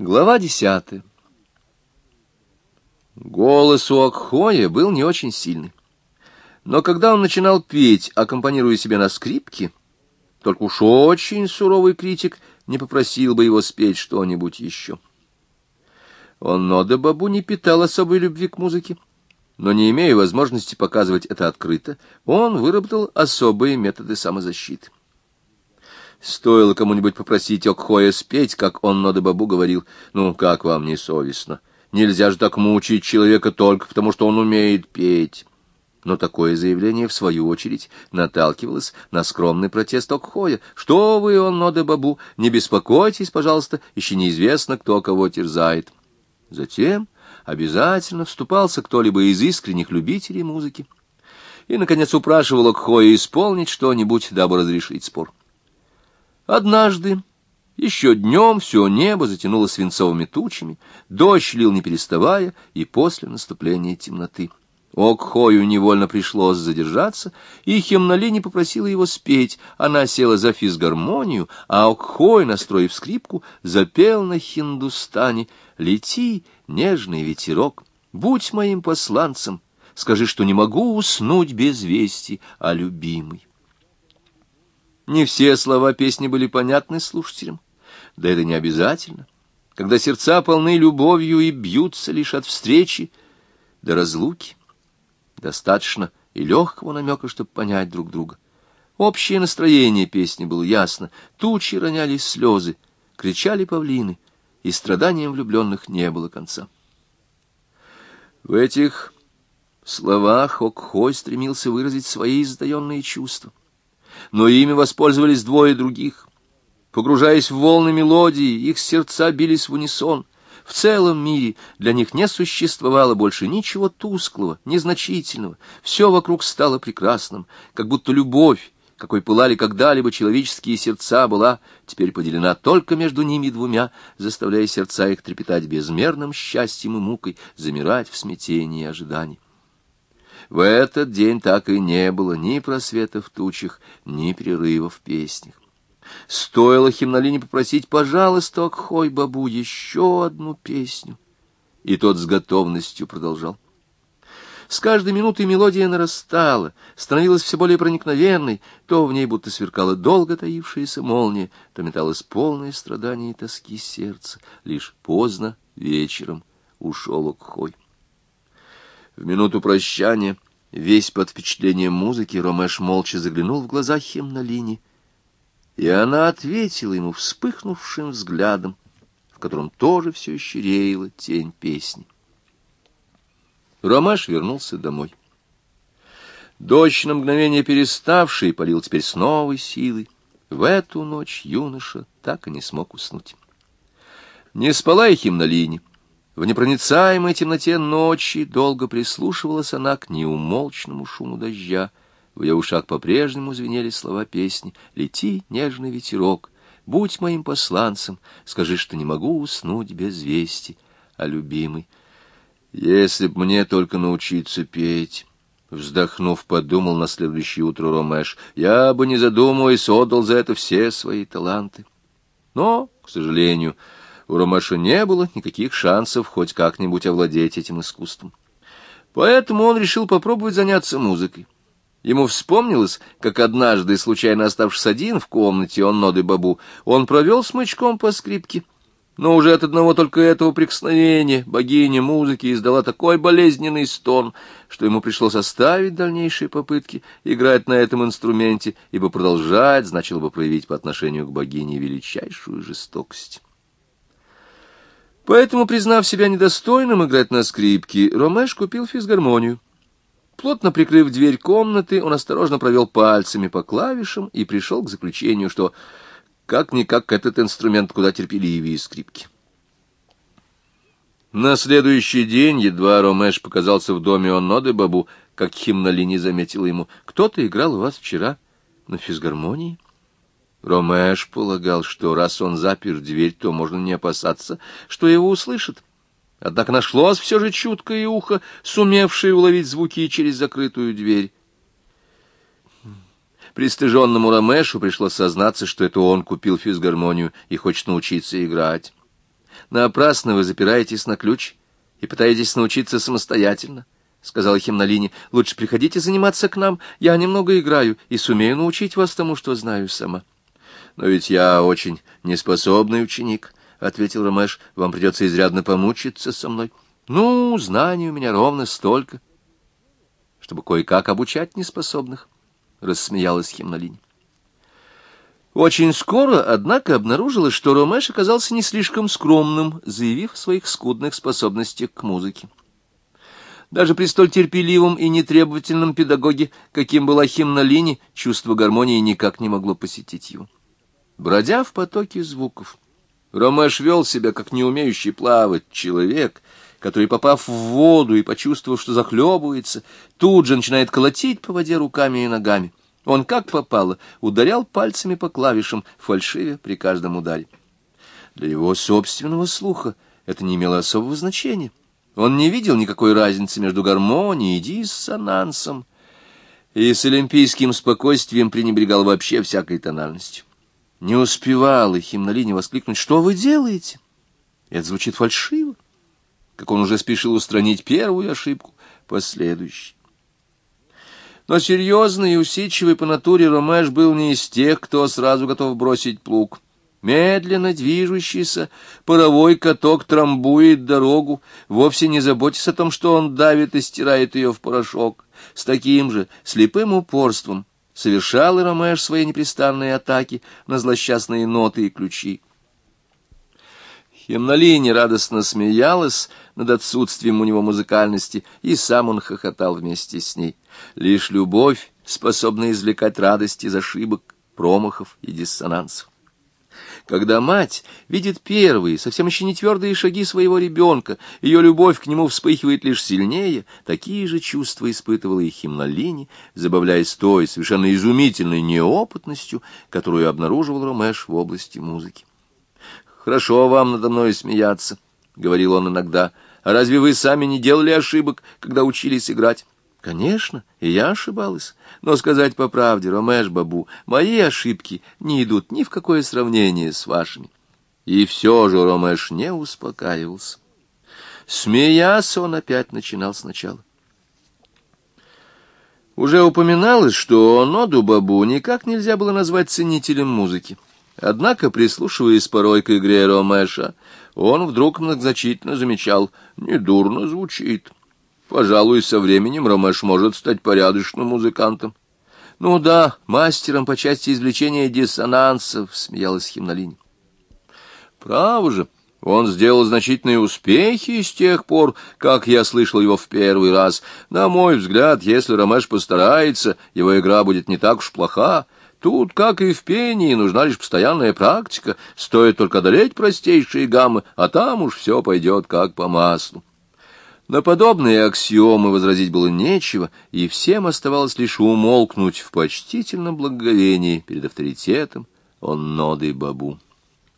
Глава десятая. Голос у Акхоя был не очень сильный. Но когда он начинал петь, аккомпанируя себе на скрипке, только уж очень суровый критик не попросил бы его спеть что-нибудь еще. Он, Нода Бабу, не питал особой любви к музыке, но, не имея возможности показывать это открыто, он выработал особые методы самозащиты. Стоило кому-нибудь попросить Окхоя спеть, как он Нода-Бабу говорил, «Ну, как вам не совестно? Нельзя же так мучить человека только потому, что он умеет петь». Но такое заявление, в свою очередь, наталкивалось на скромный протест Окхоя. «Что вы, он Нода-Бабу, не беспокойтесь, пожалуйста, еще неизвестно, кто кого терзает». Затем обязательно вступался кто-либо из искренних любителей музыки и, наконец, упрашивал Окхоя исполнить что-нибудь, дабы разрешить спор. Однажды, еще днем, все небо затянуло свинцовыми тучами, дождь лил не переставая, и после наступления темноты. Окхою невольно пришлось задержаться, и Хемнолини попросила его спеть. Она села за физгармонию, а Окхой, настроив скрипку, запел на хиндустане «Лети, нежный ветерок, будь моим посланцем, скажи, что не могу уснуть без вести о любимой». Не все слова песни были понятны слушателям. Да это не обязательно. Когда сердца полны любовью и бьются лишь от встречи до разлуки, достаточно и легкого намека, чтобы понять друг друга. Общее настроение песни было ясно. Тучи роняли слезы, кричали павлины, и страданиям влюбленных не было конца. В этих словах Окхой стремился выразить свои издаенные чувства но ими воспользовались двое других. Погружаясь в волны мелодии, их сердца бились в унисон. В целом мире для них не существовало больше ничего тусклого, незначительного. Все вокруг стало прекрасным, как будто любовь, какой пылали когда-либо человеческие сердца, была теперь поделена только между ними двумя, заставляя сердца их трепетать безмерным счастьем и мукой, замирать в смятении и ожидании. В этот день так и не было ни просвета в тучах, ни перерыва в песнях. Стоило Химнолине попросить, пожалуйста, Акхой Бабу, еще одну песню. И тот с готовностью продолжал. С каждой минутой мелодия нарастала, становилась все более проникновенной, то в ней будто сверкала долго таившаяся молния, то металось полное страдание и тоски сердца. Лишь поздно вечером ушел Окхой. В минуту прощания, весь под впечатлением музыки, Ромеш молча заглянул в глаза Хемнолине, и она ответила ему вспыхнувшим взглядом, в котором тоже все еще реяла тень песни. Ромаш вернулся домой. Дождь, на мгновение переставший, полил теперь с новой силой. В эту ночь юноша так и не смог уснуть. Не спала и Химнолине. В непроницаемой темноте ночи долго прислушивалась она к неумолчному шуму дождя. В ее ушах по-прежнему звенели слова песни «Лети, нежный ветерок, будь моим посланцем, скажи, что не могу уснуть без вести, а любимый». Если б мне только научиться петь... Вздохнув, подумал на следующее утро Ромеш, я бы, не задумываясь, отдал за это все свои таланты. Но, к сожалению, у Ромаша не было никаких шансов хоть как-нибудь овладеть этим искусством. Поэтому он решил попробовать заняться музыкой. Ему вспомнилось, как однажды, случайно оставшись один в комнате, он ноды бабу, он провел смычком по скрипке. Но уже от одного только этого прикосновения богиня музыки издала такой болезненный стон, что ему пришлось оставить дальнейшие попытки играть на этом инструменте, ибо продолжать значило бы проявить по отношению к богине величайшую жестокость. Поэтому, признав себя недостойным играть на скрипке, Ромеш купил физгармонию. Плотно прикрыв дверь комнаты, он осторожно провел пальцами по клавишам и пришел к заключению, что как-никак этот инструмент куда терпеливее скрипки. На следующий день, едва Ромеш показался в доме Онноды Бабу, как Химнали заметила ему, «Кто-то играл у вас вчера на физгармонии?» Ромеш полагал, что раз он запер дверь, то можно не опасаться, что его услышат. Однако нашлось все же чуткое ухо, сумевшее уловить звуки через закрытую дверь. Пристыженному Ромешу пришлось сознаться, что это он купил физгармонию и хочет научиться играть. Напрасно вы запираетесь на ключ и пытаетесь научиться самостоятельно, — сказала Химнолине. — Лучше приходите заниматься к нам. Я немного играю и сумею научить вас тому, что знаю сама. — Но ведь я очень неспособный ученик, — ответил Ромеш. — Вам придется изрядно помучиться со мной. — Ну, знаний у меня ровно столько, чтобы кое-как обучать неспособных, — рассмеялась Химнолине. Очень скоро, однако, обнаружилось, что Ромеш оказался не слишком скромным, заявив о своих скудных способностях к музыке. Даже при столь терпеливом и нетребовательном педагоге, каким была Химнолини, чувство гармонии никак не могло посетить его. Бродя в потоке звуков, Ромеш вел себя, как не умеющий плавать человек, который, попав в воду и почувствовав, что захлебывается, тут же начинает колотить по воде руками и ногами. Он, как попало, ударял пальцами по клавишам, фальшиве при каждом ударе. Для его собственного слуха это не имело особого значения. Он не видел никакой разницы между гармонией и диссонансом, и с олимпийским спокойствием пренебрегал вообще всякой тональностью. Не успевал и химнолине воскликнуть «Что вы делаете?» Это звучит фальшиво, как он уже спешил устранить первую ошибку, последующей. Но серьезный и усидчивый по натуре Ромеш был не из тех, кто сразу готов бросить плуг. Медленно движущийся паровой каток трамбует дорогу, вовсе не заботясь о том, что он давит и стирает ее в порошок. С таким же слепым упорством совершал и Ромеш свои непрестанные атаки на злосчастные ноты и ключи. Хемнолине радостно смеялась над отсутствием у него музыкальности, и сам он хохотал вместе с ней. Лишь любовь способна извлекать радость из ошибок, промахов и диссонансов. Когда мать видит первые, совсем еще не твердые шаги своего ребенка, ее любовь к нему вспыхивает лишь сильнее, такие же чувства испытывала и Химнолини, забавляясь той совершенно изумительной неопытностью, которую обнаруживал Ромеш в области музыки. «Хорошо вам надо мной смеяться», — говорил он иногда, — «а разве вы сами не делали ошибок, когда учились играть?» Конечно, и я ошибалась, но сказать по правде, Ромеш Бабу, мои ошибки не идут ни в какое сравнение с вашими. И все же Ромеш не успокаивался. Смеясь, он опять начинал сначала. Уже упоминалось, что Ноду Бабу никак нельзя было назвать ценителем музыки. Однако, прислушиваясь порой к игре Ромеша, он вдруг многозначительно замечал «недурно звучит». Пожалуй, со временем Ромеш может стать порядочным музыкантом. — Ну да, мастером по части извлечения диссонансов, — смеялась Химнолинь. — Право же, он сделал значительные успехи с тех пор, как я слышал его в первый раз. На мой взгляд, если Ромеш постарается, его игра будет не так уж плоха. Тут, как и в пении, нужна лишь постоянная практика, стоит только одолеть простейшие гаммы, а там уж все пойдет как по маслу. На подобные аксиомы возразить было нечего, и всем оставалось лишь умолкнуть в почтительном благоговении перед авторитетом он ноды бабу.